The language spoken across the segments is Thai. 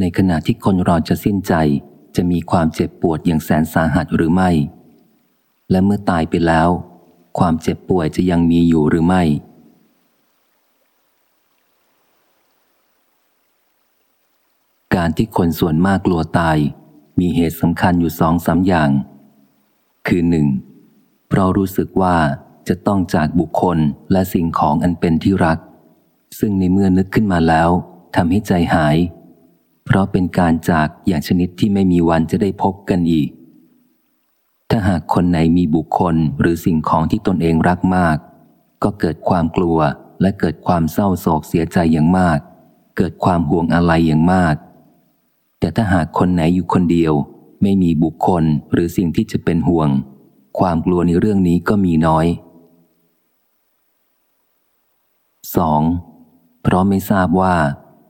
ในขณะที่คนรอจะสิ้นใจ จะมีความเจ็บปวดอย่างแสนสาหัสหรือไม่ และเมื่อตายไปแล้ว ความเจ็บป่วยจะยังมีอยู่หรือไม่ การที่คนส่วนมากกลัวตาย มีเหตุสำคัญอยู่สองสาอย่าง คือหนึ่งเพราะรู้สึกว่าจะต้องจากบุคคลและสิ่งของอันเป็นที่รัก ซึ่งในเมื่อนึกขึ้นมาแล้วทำให้ใจหาย เพราะเป็นการจากอย่างชนิดที่ไม่มีวันจะได้พบกันอีก ถ้าหากคนไหนมีบุคคลหรือสิ่งของที่ตนเองรักมาก ก็เกิดความกลัวและเกิดความเศร้าโศกเสียใจอย่างมาก เกิดความห่วงอะไรอย่างมาก แต่ถ้าหากคนไหนอยู่คนเดียว ไม่มีบุคคลหรือสิ่งที่จะเป็นห่วง ความกลัวในเรื่องนี้ก็มีน้อย 2. เพราะไม่ทราบว่า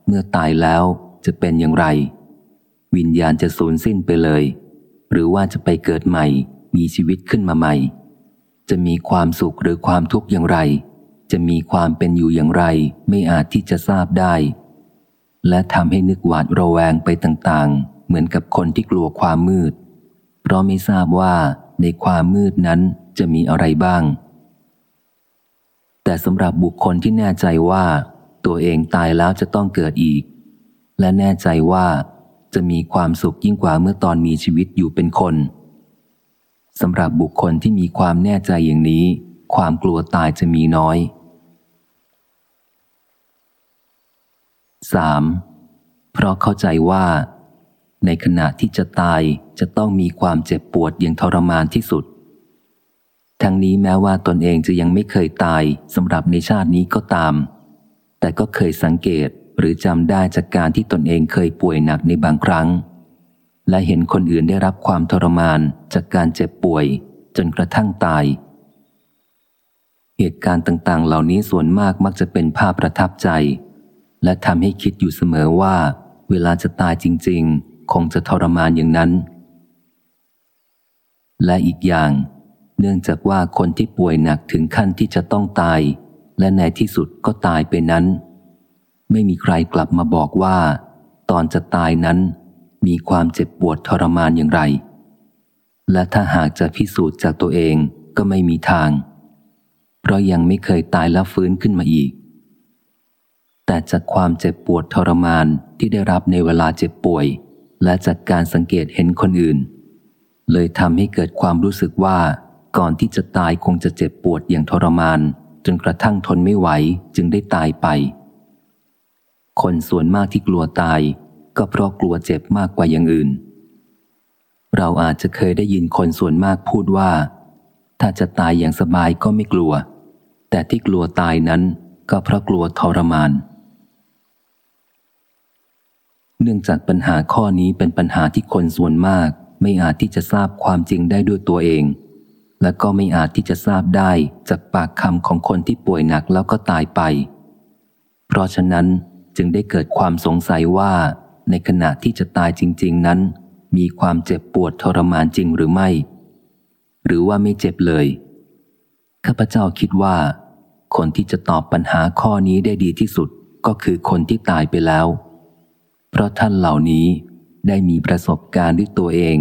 เมื่อตายแล้ว จะเป็นอย่างไร วิญญาณจะสูญสิ้นไปเลย หรือว่าจะไปเกิดใหม่ มีชีวิตขึ้นมาใหม่ จะมีความสุขหรือความทุกข์อย่างไร จะมีความเป็นอยู่อย่างไร ไม่อาจที่จะทราบได้ และทำให้นึกหวาดระแวงไปต่างๆ เหมือนกับคนที่กลัวความมืด เพราะไม่ทราบว่าในความมืดนั้นจะมีอะไรบ้าง แต่สำหรับบุคคลที่แน่ใจว่า ตัวเองตายแล้วจะต้องเกิดอีก และแน่ใจว่าจะมีความสุขยิ่งกว่าเมื่อตอนมีชีวิตอยู่เป็นคนสำหรับบุคคลที่มีความแน่ใจอย่างนี้ ความกลัวตายจะมีน้อย 3. เพราะเข้าใจว่า ในขณะที่จะตายจะต้องมีความเจ็บปวดอย่างทรมานที่สุด ทั้งนี้แม้ว่าตนเองจะยังไม่เคยตายสำหรับในชาตินี้ก็ตาม แต่ก็เคยสังเกต หรือจำได้จากการที่ตนเองเคยป่วยหนักในบางครั้ง และเห็นคนอื่นได้รับความทรมานจากการเจ็บป่วย จนกระทั่งตาย เหตุการณ์ต่างๆ เหล่านี้ส่วนมากมักจะเป็นภาพประทับใจ และทำให้คิดอยู่เสมอว่า เวลาจะตายจริง ๆ คงจะทรมานอย่างนั้น และอีกอย่าง เนื่องจากว่าคนที่ป่วยหนักถึงขั้นที่จะต้องตาย และในที่สุดก็ตายไปนั้น ไม่มีใครกลับมาบอกว่า ตอนจะตายนั้นมีความเจ็บปวดทรมานอย่างไร และถ้าหากจะพิสูจน์จากตัวเองก็ไม่มีทาง เพราะยังไม่เคยตายแล้วฟื้นขึ้นมาอีก แต่จากความเจ็บปวดทรมานที่ได้รับในเวลาเจ็บป่วย และจากการสังเกตเห็นคนอื่น เลยทำให้เกิดความรู้สึกว่าก่อนที่จะตายคงจะเจ็บปวดอย่างทรมาน จนกระทั่งทนไม่ไหวจึงได้ตายไป คนส่วนมากที่กลัวตาย ก็เพราะกลัวเจ็บมากกว่าอย่างอื่น เราอาจจะเคยได้ยินคนส่วนมากพูดว่า ถ้าจะตายอย่างสบายก็ไม่กลัว แต่ที่กลัวตายนั้นก็เพราะกลัวทรมาน เนื่องจากปัญหาข้อนี้เป็นปัญหาที่คนส่วนมาก ไม่อาจที่จะทราบความจริงได้ด้วยตัวเอง และก็ไม่อาจที่จะทราบได้จากปากคำของคนที่ป่วยหนักแล้วก็ตายไป เพราะฉะนั้น จึงได้เกิดความสงสัยว่า ในขณะที่จะตายจริง ๆ นั้น มีความเจ็บปวดทรมานจริงหรือไม่ หรือว่าไม่เจ็บเลย ข้าพเจ้าคิดว่า คนที่จะตอบปัญหาข้อนี้ได้ดีที่สุดก็คือคนที่ตายไปแล้ว เพราะท่านเหล่านี้ได้มีประสบการณ์ด้วยตัวเอง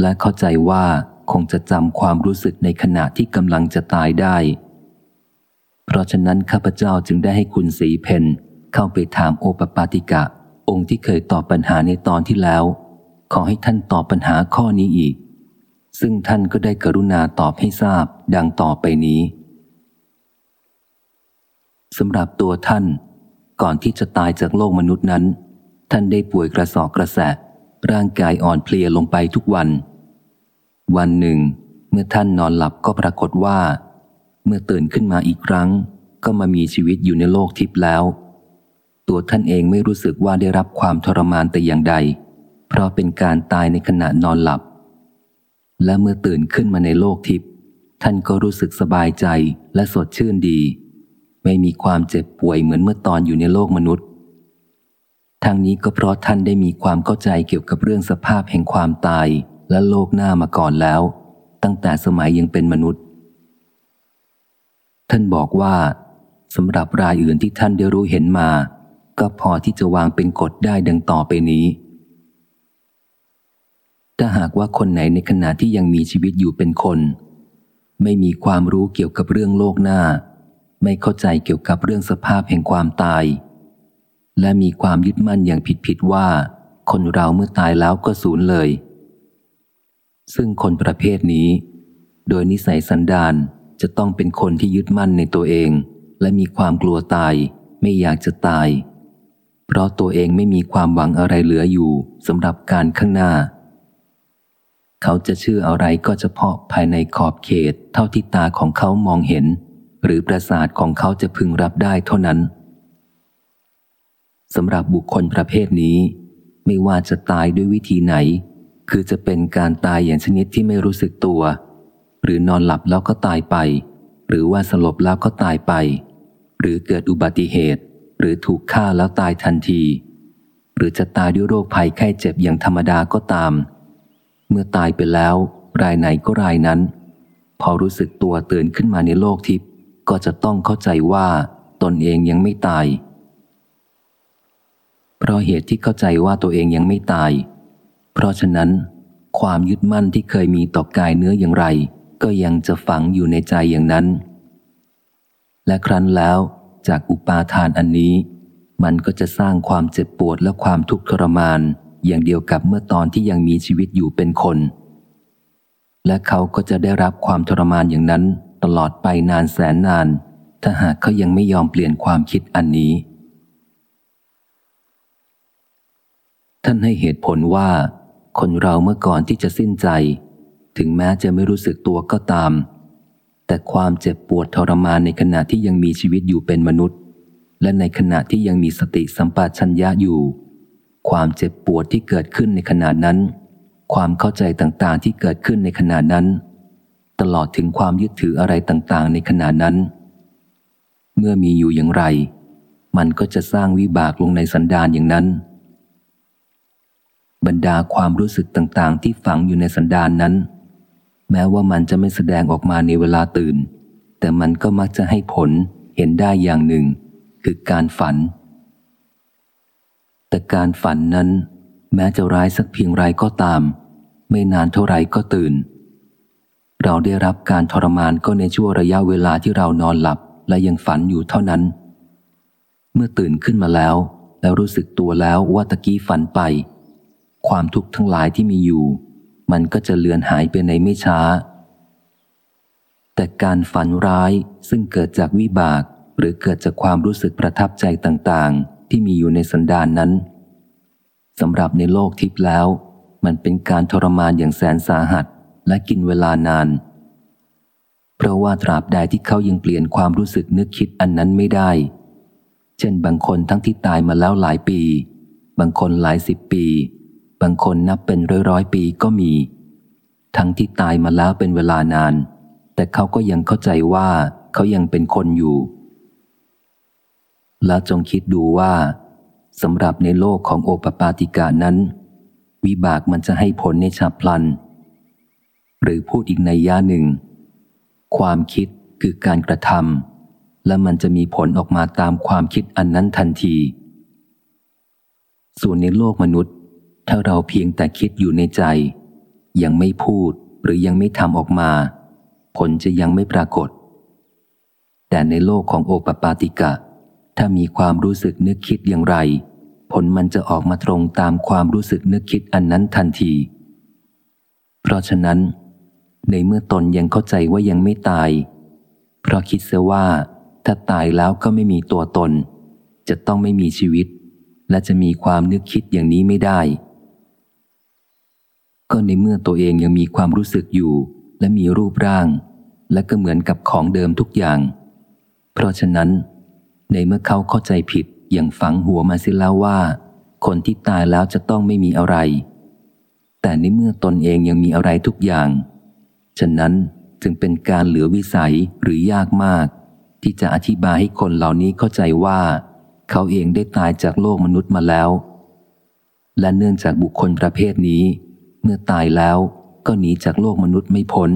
และเข้าใจว่าคงจะจำความรู้สึกในขณะที่กำลังจะตายได้ เพราะฉะนั้นข้าพเจ้าจึงได้ให้คุณสีเพน เข้าไปถามโอปปาติกะ องค์ที่เคยตอบปัญหาในตอนที่แล้ว ขอให้ท่านตอบปัญหาข้อนี้อีก ซึ่งท่านก็ได้กรุณาตอบให้ทราบดังต่อไปนี้สำหรับตัวท่าน ก่อนที่จะตายจากโลกมนุษย์นั้น ท่านได้ป่วยกระสอบกระแสะร่างกายอ่อนเพลียลงไปทุกวัน วันหนึ่ง เมื่อท่านนอนหลับก็ปรากฏว่า เมื่อตื่นขึ้นมาอีกครั้ง ก็มามีชีวิตอยู่ในโลกทิพย์แล้ว ตัวท่านเองไม่รู้สึกว่าได้รับความทรมานแต่อย่างใด เพราะเป็นการตายในขณะนอนหลับ และเมื่อตื่นขึ้นมาในโลกทิพย์ท่านก็รู้สึกสบายใจและสดชื่นดี ไม่มีความเจ็บป่วยเหมือนเมื่อตอนอยู่ในโลกมนุษย์ทางนี้ก็เพราะท่านได้มีความเข้าใจเกี่ยวกับเรื่องสภาพแห่งความตายและโลกหน้ามาก่อนแล้ว ตั้งแต่สมัยยังเป็นมนุษย์ ท่านบอกว่าสำหรับรายอื่นที่ท่านได้รู้เห็นมา ก็พอที่จะวางเป็นกฎได้ดังต่อไปนี้ ถ้าหากว่าคนไหนในขณะที่ยังมีชีวิตอยู่เป็นคน ไม่มีความรู้เกี่ยวกับเรื่องโลกหน้า ไม่เข้าใจเกี่ยวกับเรื่องสภาพแห่งความตาย และมีความยึดมั่นอย่างผิดๆว่า คนเราเมื่อตายแล้วก็สูญเลย ซึ่งคนประเภทนี้ โดยนิสัยสันดานจะต้องเป็นคนที่ยึดมั่นในตัวเอง และมีความกลัวตายไม่อยากจะตาย เพราะตัวเองไม่มีความหวังอะไรเหลืออยู่สำหรับการข้างหน้า เขาจะเชื่ออะไรก็เฉพาะภายในขอบเขต เท่าที่ตาของเขามองเห็น หรือประสาทของเขาจะพึงรับได้เท่านั้นสำหรับบุคคลประเภทนี้ ไม่ว่าจะตายด้วยวิธีไหน คือจะเป็นการตายอย่างชนิดที่ไม่รู้สึกตัว หรือนอนหลับแล้วก็ตายไป หรือว่าสลบแล้วก็ตายไป หรือเกิดอุบัติเหตุ รือถูกฆ่าแล้วตายทันที หรือจะตายด้วยโรคภัยไข้เจ็บอย่างธรรมดาก็ตาม เมื่อตายไปแล้ว รายไหนก็รายนั้น พอรู้สึกตัวตื่นขึ้นมาในโลกทิพย์ก็จะต้องเข้าใจว่าตนเองยังไม่ตาย เพราะเหตุที่เข้าใจว่าตัวเองยังไม่ตาย เพราะฉะนั้น ความยึดมั่นที่เคยมีต่อกายเนื้ออย่างไร ก็ยังจะฝังอยู่ในใจอย่างนั้น และครั้นแล้ว จากอุปาทานอันนี้ มันก็จะสร้างความเจ็บปวดและความทุกข์ทรมาน อย่างเดียวกับเมื่อตอนที่ยังมีชีวิตอยู่เป็นคน และเขาก็จะได้รับความทรมานอย่างนั้นตลอดไปนานแสนนาน ถ้าหากเขายังไม่ยอมเปลี่ยนความคิดอันนี้ ท่านให้เหตุผลว่า คนเราเมื่อก่อนที่จะสิ้นใจ ถึงแม้จะไม่รู้สึกตัวก็ตาม แต่ความเจ็บปวดทรมานในขณะที่ยังมีชีวิตอยู่เป็นมนุษย์ และในขณะที่ยังมีสติสัมปชัญญะอยู่ ความเจ็บปวดที่เกิดขึ้นในขณะนั้น ความเข้าใจต่างๆที่เกิดขึ้นในขณะนั้น ตลอดถึงความยึดถืออะไรต่างๆ ในขณะนั้น เมื่อมีอยู่อย่างไร มันก็จะสร้างวิบากลงในสันดานอย่างนั้น บรรดาความรู้สึกต่างๆ ที่ฝังอยู่ในสันดานนั้น แม้ว่ามันจะไม่แสดงออกมาในเวลาตื่น แต่มันก็มักจะให้ผลเห็นได้อย่างหนึ่ง คือการฝัน แต่การฝันนั้น แม้จะร้ายสักเพียงไรก็ตาม ไม่นานเท่าไรก็ตื่น เราได้รับการทรมานก็ในช่วงระยะเวลาที่เรานอนหลับและยังฝันอยู่เท่านั้น เมื่อตื่นขึ้นมาแล้ว แล้วรู้สึกตัวแล้วว่าตะกี้ฝันไป ความทุกข์ทั้งหลายที่มีอยู่ มันก็จะเลือนหายไปในไม่ช้า แต่การฝันร้ายซึ่งเกิดจากวิบาก หรือเกิดจากความรู้สึกประทับใจต่างๆ ที่มีอยู่ในสันดานนั้นสำหรับในโลกทิพย์แล้ว มันเป็นการทรมานอย่างแสนสาหัสและกินเวลานาน เพราะว่าตราบใดที่เขายังเปลี่ยนความรู้สึกนึกคิดอันนั้นไม่ได้ เช่นบางคนทั้งที่ตายมาแล้วหลายปี บางคนหลายสิบปี บางคนนับเป็นร้อยร้อยปีก็มี ทั้งที่ตายมาแล้วเป็นเวลานาน แต่เขาก็ยังเข้าใจว่าเขายังเป็นคนอยู่ แล้วจงคิดดูว่าสำหรับในโลกของโอปปาติกานั้น วิบากมันจะให้ผลในฉับพลัน หรือพูดอีกในย่าหนึ่ง ความคิดคือการกระทำและมันจะมีผลออกมาตามความคิดอันนั้นทันที ส่วนในโลกมนุษย์ ถ้าเราเพียงแต่คิดอยู่ในใจ ยังไม่พูดหรือยังไม่ทำออกมา ผลจะยังไม่ปรากฏ แต่ในโลกของโอปปาติกะ ถ้ามีความรู้สึกนึกคิดอย่างไร ผลมันจะออกมาตรงตามความรู้สึกนึกคิดอันนั้นทันที เพราะฉะนั้น ในเมื่อตนยังเข้าใจว่ายังไม่ตาย เพราะคิดเสียว่า ถ้าตายแล้วก็ไม่มีตัวตน จะต้องไม่มีชีวิต และจะมีความนึกคิดอย่างนี้ไม่ได้ ก็ในเมื่อตัวเองยังมีความรู้สึกอยู่ และมีรูปร่าง และก็เหมือนกับของเดิมทุกอย่าง เพราะฉะนั้น ในเมื่อเขาเข้าใจผิดอย่างฝังหัวมาเสียแล้วว่า คนที่ตายแล้วจะต้องไม่มีอะไร แต่ในเมื่อตนเองยังมีอะไรทุกอย่าง ฉะนั้นจึงเป็นการเหลือวิสัยหรือยากมาก ที่จะอธิบายให้คนเหล่านี้เข้าใจว่า เขาเองได้ตายจากโลกมนุษย์มาแล้ว และเนื่องจากบุคคลประเภทนี้ เมื่อตายแล้วก็หนีจากโลกมนุษย์ไม่พ้น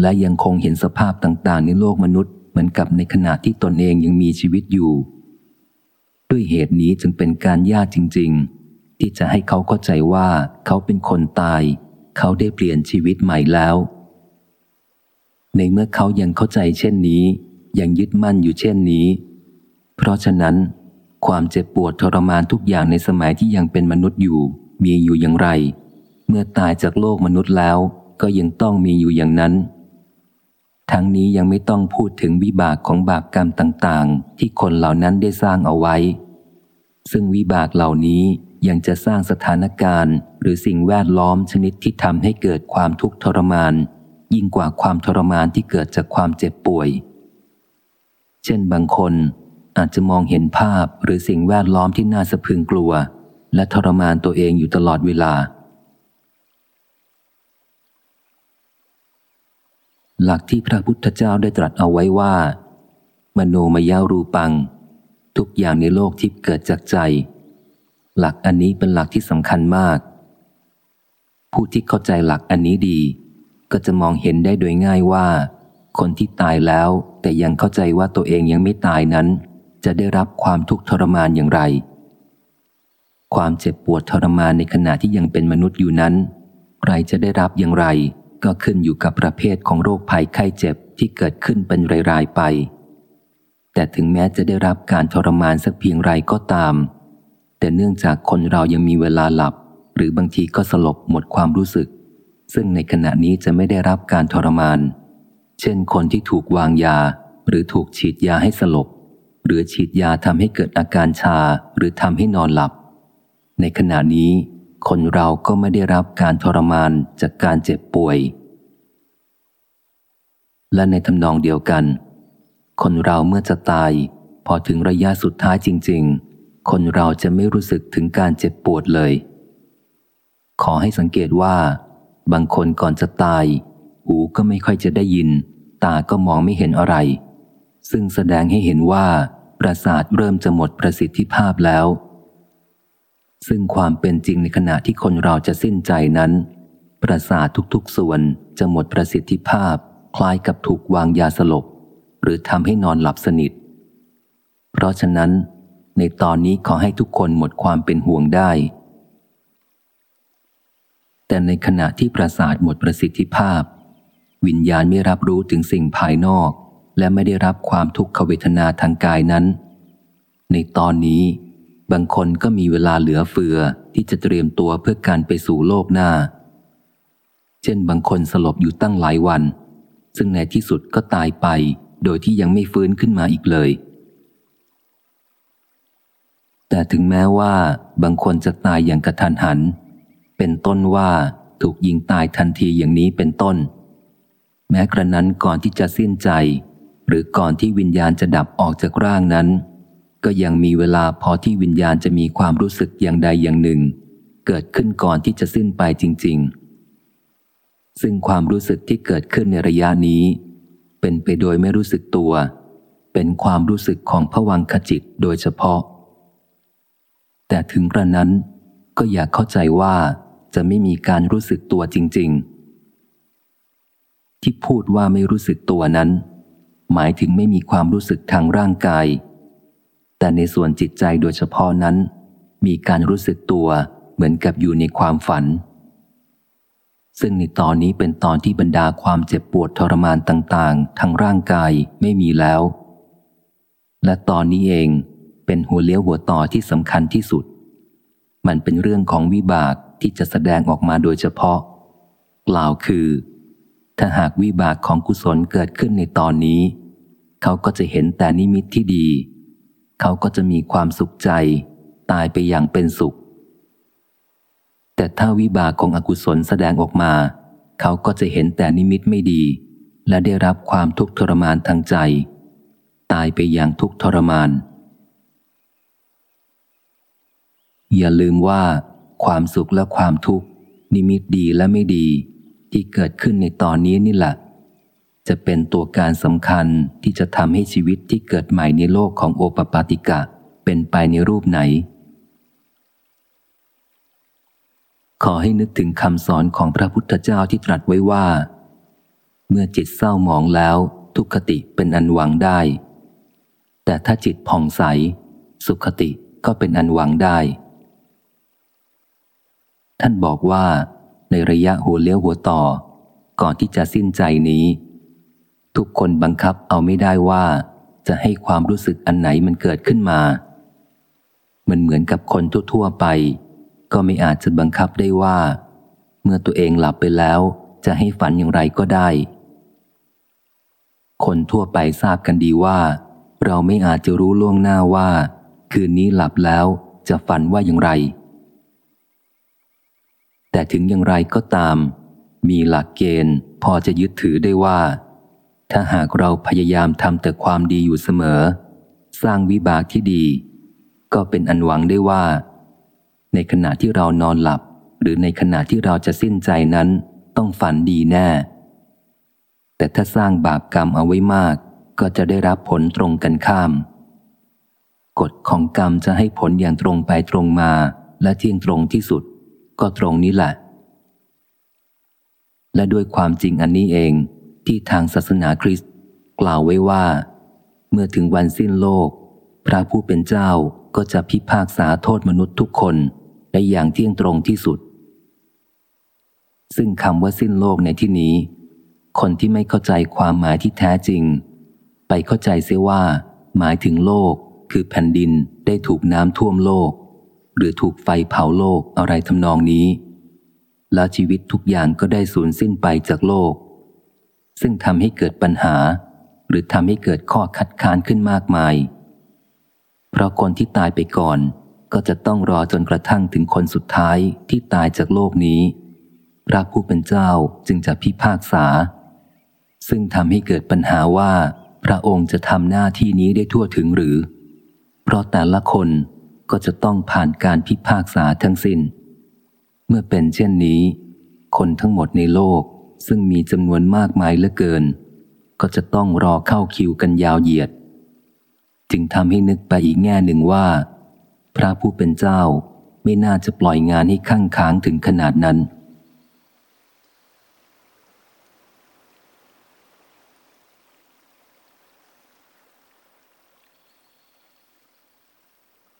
และยังคงเห็นสภาพต่างๆ ในโลกมนุษย์เหมือนกับในขณะที่ตนเองยังมีชีวิตอยู่ดด้วยเหตุนี้จึงเป็นการยากจริง ๆ ที่จะให้เขาเข้าใจว่าเขาเป็นคนตาย เขาได้เปลี่ยนชีวิตใหม่แล้ว ในเมื่อเขายังเข้าใจเช่นนี้ ยังยึดมั่นอยู่เช่นนี้ เพราะฉะนั้น ความเจ็บปวดทรมานทุกอย่างในสมัยที่ยังเป็นมนุษย์อยู่มีอยู่อย่างไร เมื่อตายจากโลกมนุษย์แล้ว ก็ยังต้องมีอยู่อย่างนั้น ทั้งนี้ยังไม่ต้องพูดถึงวิบากของบาปกรรมต่างๆ ที่คนเหล่านั้นได้สร้างเอาไว้ ซึ่งวิบากเหล่านี้ยังจะสร้างสถานการณ์ หรือสิ่งแวดล้อมชนิดที่ทำให้เกิดความทุกข์ทรมาน ยิ่งกว่าความทรมานที่เกิดจากความเจ็บป่วย เช่นบางคนอาจจะมองเห็นภาพหรือสิ่งแวดล้อมที่น่าสะพึงกลัว และทรมานตัวเองอยู่ตลอดเวลา หลักที่พระพุทธเจ้าได้ตรัสเอาไว้ว่า มโนมยารูปัง ทุกอย่างในโลกทิพย์เกิดจากใจ หลักอันนี้เป็นหลักที่สำคัญมาก ผู้ที่เข้าใจหลักอันนี้ดี ก็จะมองเห็นได้โดยง่ายว่า คนที่ตายแล้วแต่ยังเข้าใจว่าตัวเองยังไม่ตายนั้น จะได้รับความทุกข์ทรมานอย่างไร ความเจ็บปวดทรมานในขณะที่ยังเป็นมนุษย์อยู่นั้น ใครจะได้รับอย่างไร ก็ขึ้นอยู่กับประเภทของโรคภัยไข้เจ็บที่เกิดขึ้นเป็นรายๆไป แต่ถึงแม้จะได้รับการทรมานสักเพียงไรก็ตาม แต่เนื่องจากคนเรายังมีเวลาหลับ หรือบางทีก็สลบหมดความรู้สึก ซึ่งในขณะนี้จะไม่ได้รับการทรมาน เช่นคนที่ถูกวางยา หรือถูกฉีดยาให้สลบ หรือฉีดยาทำให้เกิดอาการชาหรือทำให้นอนหลับ ในขณะนี้ คนเราก็ไม่ได้รับการทรมานจากการเจ็บป่วย และในทำนองเดียวกัน คนเราเมื่อจะตาย พอถึงระยะสุดท้ายจริง ๆ คนเราจะไม่รู้สึกถึงการเจ็บปวดเลย ขอให้สังเกตว่า บางคนก่อนจะตาย หูก็ไม่ค่อยจะได้ยิน ตาก็มองไม่เห็นอะไร ซึ่งแสดงให้เห็นว่า ประสาทเริ่มจะหมดประสิทธิภาพแล้ว ซึ่งความเป็นจริงในขณะที่คนเราจะสิ้นใจนั้น ประสาททุกๆส่วนจะหมดประสิทธิภาพ คล้ายกับถูกวางยาสลบ หรือทำให้นอนหลับสนิท เพราะฉะนั้น ในตอนนี้ขอให้ทุกคนหมดความเป็นห่วงได้ แต่ในขณะที่ประสาทหมดประสิทธิภาพ วิญญาณไม่รับรู้ถึงสิ่งภายนอก และไม่ได้รับความทุกขเวทนาทางกายนั้น ในตอนนี้ บางคนก็มีเวลาเหลือเฟือที่จะเตรียมตัวเพื่อการไปสู่โลกหน้า เช่นบางคนสลบอยู่ตั้งหลายวัน ซึ่งในที่สุดก็ตายไป โดยที่ยังไม่ฟื้นขึ้นมาอีกเลย แต่ถึงแม้ว่าบางคนจะตายอย่างกระทันหัน เป็นต้นว่าถูกยิงตายทันทีอย่างนี้เป็นต้น แม้กระนั้นก่อนที่จะสิ้นใจ หรือก่อนที่วิญญาณจะดับออกจากร่างนั้น ก็ยังมีเวลาพอที่วิญญาณจะมีความรู้สึกอย่างใดอย่างหนึ่ง เกิดขึ้นก่อนที่จะสิ้นไปจริง ๆ ซึ่งความรู้สึกที่เกิดขึ้นในระยะนี้ เป็นไปโดยไม่รู้สึกตัว เป็นความรู้สึกของผวังขจิตโดยเฉพาะ แต่ถึงกระนั้นก็อยากเข้าใจว่าจะไม่มีการรู้สึกตัวจริง ๆ ที่พูดว่าไม่รู้สึกตัวนั้น หมายถึงไม่มีความรู้สึกทางร่างกาย แต่ในส่วนจิตใจโดยเฉพาะนั้น มีการรู้สึกตัวเหมือนกับอยู่ในความฝัน ซึ่งในตอนนี้เป็นตอนที่บรรดาความเจ็บปวดทรมานต่างๆ ทางร่างกายไม่มีแล้ว และตอนนี้เองเป็นหัวเลี้ยวหัวต่อที่สำคัญที่สุด มันเป็นเรื่องของวิบากที่จะแสดงออกมาโดยเฉพาะ กล่าวคือ ถ้าหากวิบากของกุศลเกิดขึ้นในตอนนี้ เขาก็จะเห็นแต่นิมิตที่ดี เขาก็จะมีความสุขใจ ตายไปอย่างเป็นสุข แต่ถ้าวิบากของอกุศลแสดงออกมา เขาก็จะเห็นแต่นิมิตไม่ดี และได้รับความทุกข์ทรมานทางใจ ตายไปอย่างทุกข์ทรมาน อย่าลืมว่า ความสุขและความทุกข์นิมิตดีและไม่ดี ที่เกิดขึ้นในตอนนี้นี่แหละ จะเป็นตัวการสำคัญที่จะทำให้ชีวิตที่เกิดใหม่ในโลกของโอปปาติกะเป็นไปในรูปไหน ขอให้นึกถึงคำสอนของพระพุทธเจ้าที่ตรัสไว้ว่า เมื่อจิตเศร้าหมองแล้วทุกขติเป็นอันหวังได้ แต่ถ้าจิตผ่องใส สุขติก็เป็นอันหวังได้ ท่านบอกว่าในระยะหัวเลี้ยวหัวต่อ ก่อนที่จะสิ้นใจนี้ ทุกคนบังคับเอาไม่ได้ว่า จะให้ความรู้สึกอันไหนมันเกิดขึ้นมา มันเหมือนกับคนทั่วๆไป ก็ไม่อาจจะบังคับได้ว่า เมื่อตัวเองหลับไปแล้ว จะให้ฝันอย่างไรก็ได้ คนทั่วไปทราบกันดีว่า เราไม่อาจจะรู้ล่วงหน้าว่า คืนนี้หลับแล้วจะฝันว่าอย่างไร แต่ถึงอย่างไรก็ตาม มีหลักเกณฑ์พอจะยึดถือได้ว่า ถ้าหากเราพยายามทำแต่ความดีอยู่เสมอ สร้างวิบากที่ดี ก็เป็นอันหวังได้ว่า ในขณะที่เรานอนหลับ หรือในขณะที่เราจะสิ้นใจนั้น ต้องฝันดีแน่ แต่ถ้าสร้างบาปกรรมเอาไว้มาก ก็จะได้รับผลตรงกันข้าม กฎของกรรมจะให้ผลอย่างตรงไปตรงมาและเที่ยงตรงที่สุด ก็ตรงนี้แหละ และด้วยความจริงอันนี้เอง ที่ทางศาสนาคริสต์กล่าวไว้ว่า เมื่อถึงวันสิ้นโลก พระผู้เป็นเจ้าก็จะพิพากษาโทษมนุษย์ทุกคนได้อย่างเที่ยงตรงที่สุด ซึ่งคำว่าสิ้นโลกในที่นี้ คนที่ไม่เข้าใจความหมายที่แท้จริง ไปเข้าใจเสียว่า หมายถึงโลกคือแผ่นดินได้ถูกน้ำท่วมโลก หรือถูกไฟเผาโลกอะไรทำนองนี้ แล้วชีวิตทุกอย่างก็ได้สูญสิ้นไปจากโลก ซึ่งทำให้เกิดปัญหา หรือทำให้เกิดข้อคัดค้านขึ้นมากมาย เพราะคนที่ตายไปก่อน ก็จะต้องรอจนกระทั่งถึงคนสุดท้ายที่ตายจากโลกนี้ พระผู้เป็นเจ้าจึงจะพิพากษา ซึ่งทำให้เกิดปัญหาว่า พระองค์จะทำหน้าที่นี้ได้ทั่วถึงหรือ เพราะแต่ละคนก็จะต้องผ่านการพิพากษาทั้งสิน้น เมื่อเป็นเช่นนี้ คนทั้งหมดในโลก ซึ่งมีจำนวนมากมายเหลือเกิน ก็จะต้องรอเข้าคิวกันยาวเหยียด จึงทำให้นึกไปอีกแง่หนึ่งว่า พระผู้เป็นเจ้าไม่น่าจะปล่อยงานให้ข้างค้างถึงขนาดนั้น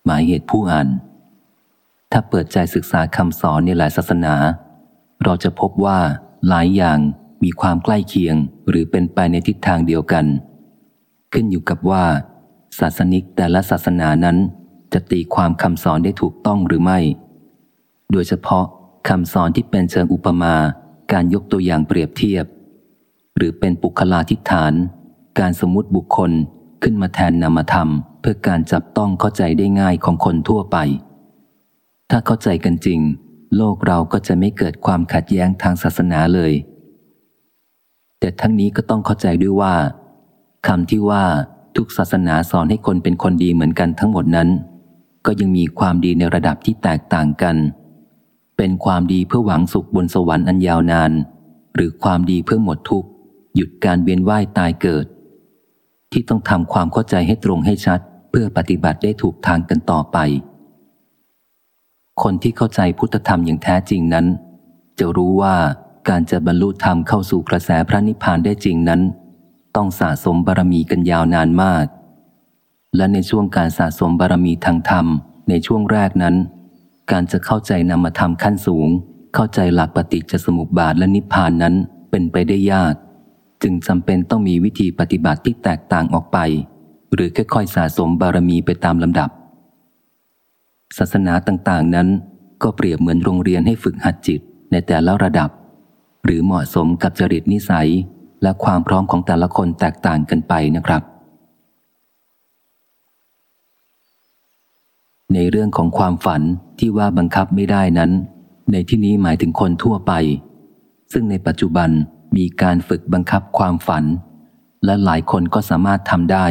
หมายเหตุผู้อ่าน ถ้าเปิดใจศึกษาคำสอนในหลายศาสนา เราจะพบว่า หลายอย่างมีความใกล้เคียงหรือเป็นไปในทิศทางเดียวกัน ขึ้นอยู่กับว่า ศาสนิกแต่ละศาสนานั้น จะตีความคำสอนได้ถูกต้องหรือไม่ โดยเฉพาะคำสอนที่เป็นเชิงอุปมา การยกตัวอย่างเปรียบเทียบ หรือเป็นปุคลาธิฐาน การสมมติบุคคลขึ้นมาแทนนามธรรม เพื่อการจับต้องเข้าใจได้ง่ายของคนทั่วไป ถ้าเข้าใจกันจริง โลกเราก็จะไม่เกิดความขัดแย้งทางศาสนาเลย แต่ทั้งนี้ก็ต้องเข้าใจด้วยว่าคำที่ว่าทุกศาสนาสอนให้คนเป็นคนดีเหมือนกันทั้งหมดนั้น ก็ยังมีความดีในระดับที่แตกต่างกัน เป็นความดีเพื่อหวังสุขบนสวรรค์อันยาวนาน หรือความดีเพื่อหมดทุกข์ หยุดการเวียนว่ายตายเกิด ที่ต้องทำความเข้าใจให้ตรงให้ชัด เพื่อปฏิบัติได้ถูกทางกันต่อไป คนที่เข้าใจพุทธธรรมอย่างแท้จริงนั้น จะรู้ว่าการจะบรรลุธรรมเข้าสู่กระแสพระนิพพานได้จริงนั้น ต้องสะสมบารมีกันยาวนานมาก และในช่วงการสะสมบารมีทางธรรมในช่วงแรกนั้น การจะเข้าใจนามธรรมขั้นสูง เข้าใจหลักปฏิจจสมุปบาทและนิพพานนั้นเป็นไปได้ยาก จึงจำเป็นต้องมีวิธีปฏิบัติที่แตกต่างออกไป หรือค่อยๆสะสมบารมีไปตามลำดับ ศาสนาต่างๆนั้น ก็เปรียบเหมือนโรงเรียนให้ฝึกหัดจิตในแต่ละระดับ หรือเหมาะสมกับจริตนิสัย และความพร้อมของแต่ละคนแตกต่างกันไปนะครับ ในเรื่องของความฝันที่ว่าบังคับไม่ได้นั้น ในที่นี้หมายถึงคนทั่วไป ซึ่งในปัจจุบันมีการฝึกบังคับความฝัน และหลายคนก็สามารถทำได้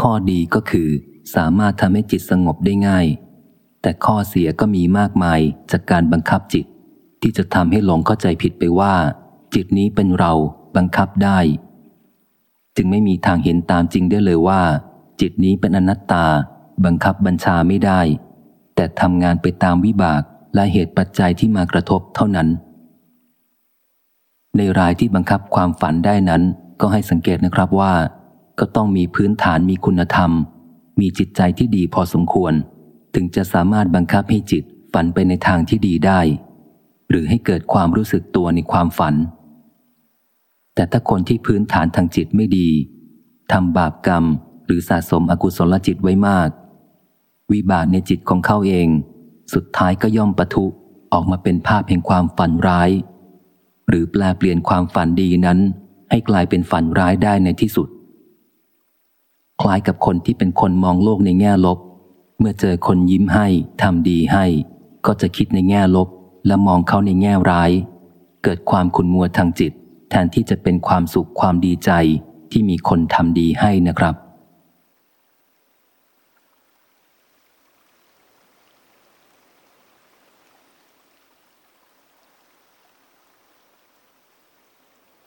ข้อดีก็คือ สามารถทำให้จิตสงบได้ง่าย แต่ข้อเสียก็มีมากมายจากการบังคับจิต ที่จะทำให้หลงเข้าใจผิดไปว่า จิตนี้เป็นเราบังคับได้ จึงไม่มีทางเห็นตามจริงได้เลยว่า จิตนี้เป็นอนัตตา บังคับบัญชาไม่ได้ แต่ทำงานไปตามวิบากและเหตุปัจจัยที่มากระทบเท่านั้น ในรายที่บังคับความฝันได้นั้น ก็ให้สังเกตนะครับว่า ก็ต้องมีพื้นฐานมีคุณธรรม มีจิตใจที่ดีพอสมควร ถึงจะสามารถบังคับให้จิตฝันไปในทางที่ดีได้ หรือให้เกิดความรู้สึกตัวในความฝัน แต่ถ้าคนที่พื้นฐานทางจิตไม่ดีทำบาปกรรมหรือสะสมอกุศลจิตไว้มาก วิบากในจิตของเขาเอง สุดท้ายก็ย่อมปะทุออกมาเป็นภาพแห่งความฝันร้าย หรือแปลเปลี่ยนความฝันดีนั้น ให้กลายเป็นฝันร้ายได้ในที่สุด คล้ายกับคนที่เป็นคนมองโลกในแง่ลบ เมื่อเจอคนยิ้มให้ทำดีให้ ก็จะคิดในแง่ลบ และมองเขาในแง่ร้าย เกิดความขุนมัวทางจิต แทนที่จะเป็นความสุขความดีใจที่มีคนทำดีให้นะครับ